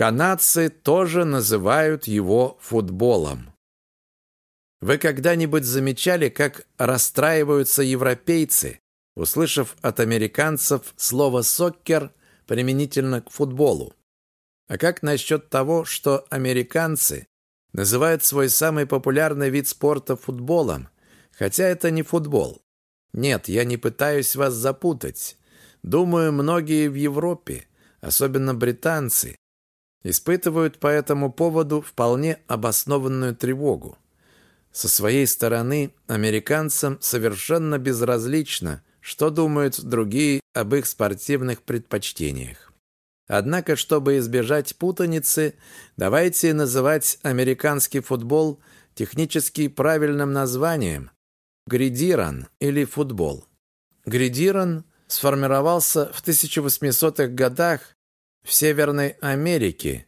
Канадцы тоже называют его футболом. Вы когда-нибудь замечали, как расстраиваются европейцы, услышав от американцев слово «соккер» применительно к футболу? А как насчет того, что американцы называют свой самый популярный вид спорта футболом, хотя это не футбол? Нет, я не пытаюсь вас запутать. Думаю, многие в Европе, особенно британцы, испытывают по этому поводу вполне обоснованную тревогу. Со своей стороны американцам совершенно безразлично, что думают другие об их спортивных предпочтениях. Однако, чтобы избежать путаницы, давайте называть американский футбол технически правильным названием – гридиран или футбол. Гридиран сформировался в 1800-х годах в Северной Америке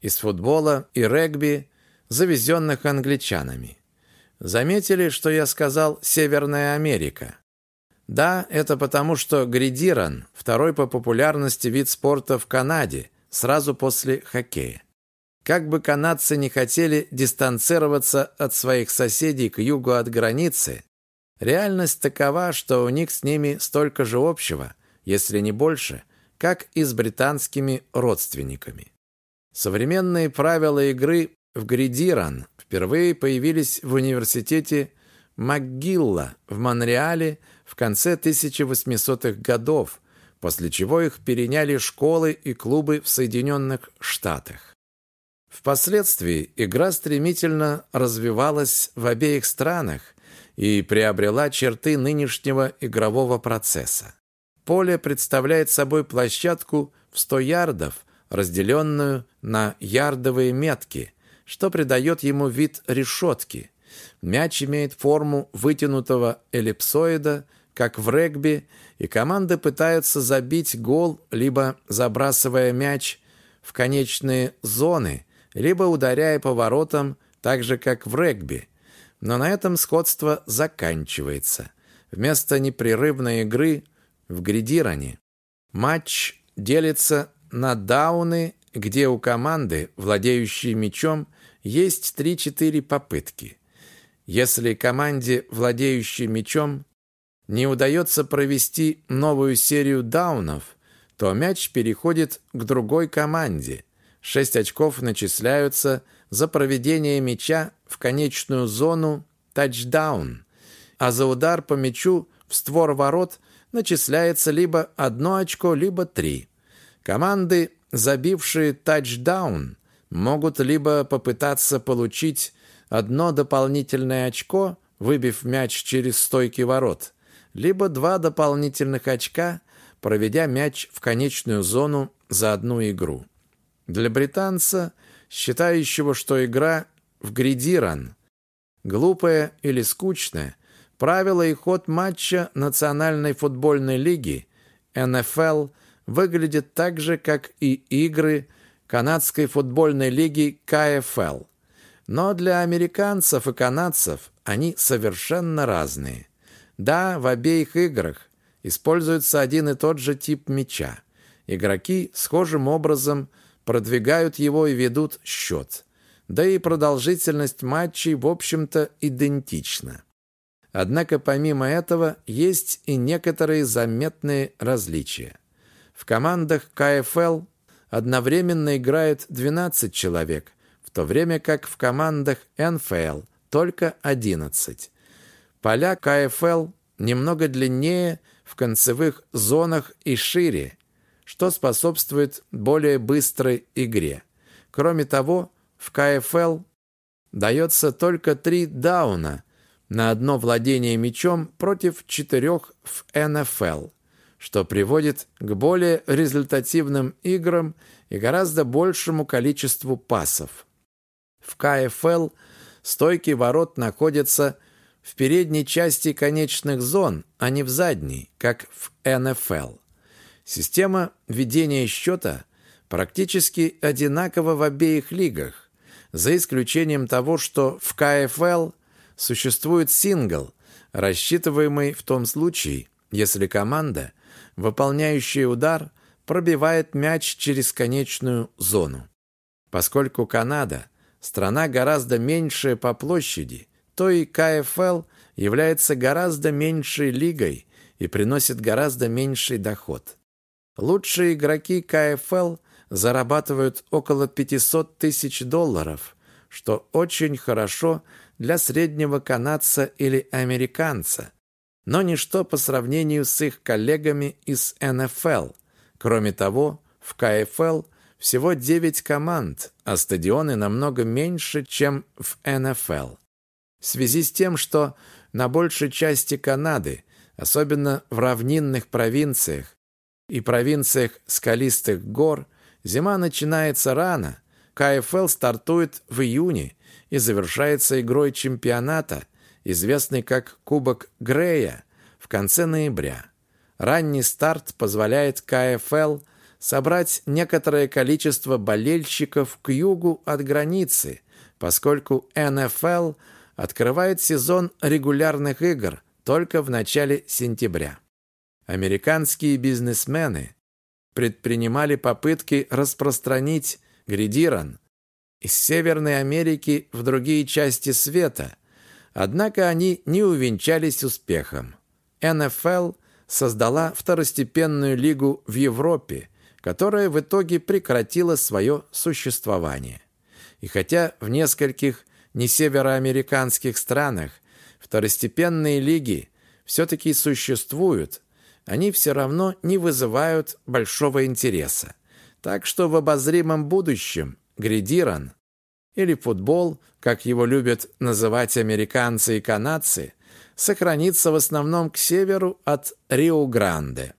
из футбола и регби, завезенных англичанами. Заметили, что я сказал «Северная Америка»? Да, это потому, что гридиран – второй по популярности вид спорта в Канаде, сразу после хоккея. Как бы канадцы не хотели дистанцироваться от своих соседей к югу от границы, реальность такова, что у них с ними столько же общего, если не больше, как и с британскими родственниками. Современные правила игры в гридиран впервые появились в университете МcGill в Монреале в конце 1800-х годов, после чего их переняли школы и клубы в Соединенных Штатах. Впоследствии игра стремительно развивалась в обеих странах и приобрела черты нынешнего игрового процесса. Поле представляет собой площадку в 100 ярдов, разделенную на ярдовые метки, что придает ему вид решетки. Мяч имеет форму вытянутого эллипсоида, как в регби, и команды пытаются забить гол, либо забрасывая мяч в конечные зоны, либо ударяя поворотом, так же, как в регби. Но на этом сходство заканчивается. Вместо непрерывной игры в гридиране матч делится на дауны, где у команды, владеющей мячом, есть 3-4 попытки. Если команде, владеющей мячом, не удается провести новую серию даунов, то мяч переходит к другой команде. Шесть очков начисляются за проведение мяча в конечную зону тачдаун, а за удар по мячу в створ ворот начисляется либо одно очко, либо три. Команды, забившие тачдаун, могут либо попытаться получить одно дополнительное очко, выбив мяч через стойки ворот, либо два дополнительных очка, проведя мяч в конечную зону за одну игру. Для британца, считающего, что игра в гридиран глупая или скучная, правила и ход матча Национальной футбольной лиги НФЛ выглядят так же, как и игры канадской футбольной лиги КФЛ. Но для американцев и канадцев они совершенно разные. Да, в обеих играх используется один и тот же тип мяча. Игроки схожим образом продвигают его и ведут счет. Да и продолжительность матчей, в общем-то, идентична. Однако помимо этого есть и некоторые заметные различия. В командах КФЛ одновременно играет 12 человек, в то время как в командах НФЛ только 11. Поля КФЛ немного длиннее в концевых зонах и шире, что способствует более быстрой игре. Кроме того, в КФЛ дается только три дауна на одно владение мячом против четырех в НФЛ, что приводит к более результативным играм и гораздо большему количеству пасов. В КФЛ стойки ворот находятся в передней части конечных зон, а не в задней, как в НФЛ. Система ведения счета практически одинакова в обеих лигах, за исключением того, что в КФЛ существует сингл, рассчитываемый в том случае, если команда, выполняющая удар, пробивает мяч через конечную зону. Поскольку Канада – страна гораздо меньшая по площади, то и КФЛ является гораздо меньшей лигой и приносит гораздо меньший доход. Лучшие игроки КФЛ зарабатывают около 500 тысяч долларов, что очень хорошо для среднего канадца или американца, но ничто по сравнению с их коллегами из НФЛ. Кроме того, в КФЛ всего 9 команд, а стадионы намного меньше, чем в НФЛ. В связи с тем, что на большей части Канады, особенно в равнинных провинциях и провинциях скалистых гор, зима начинается рано, КФЛ стартует в июне и завершается игрой чемпионата, известный как Кубок Грея, в конце ноября. Ранний старт позволяет КФЛ собрать некоторое количество болельщиков к югу от границы, поскольку НФЛ открывает сезон регулярных игр только в начале сентября. Американские бизнесмены предпринимали попытки распространить гридиран из Северной Америки в другие части света, однако они не увенчались успехом. НФЛ создала второстепенную лигу в Европе, которая в итоге прекратила свое существование. И хотя в нескольких несевероамериканских странах второстепенные лиги все-таки существуют, они все равно не вызывают большого интереса. Так что в обозримом будущем гридиран или футбол, как его любят называть американцы и канадцы, сохранится в основном к северу от Рио-Гранде.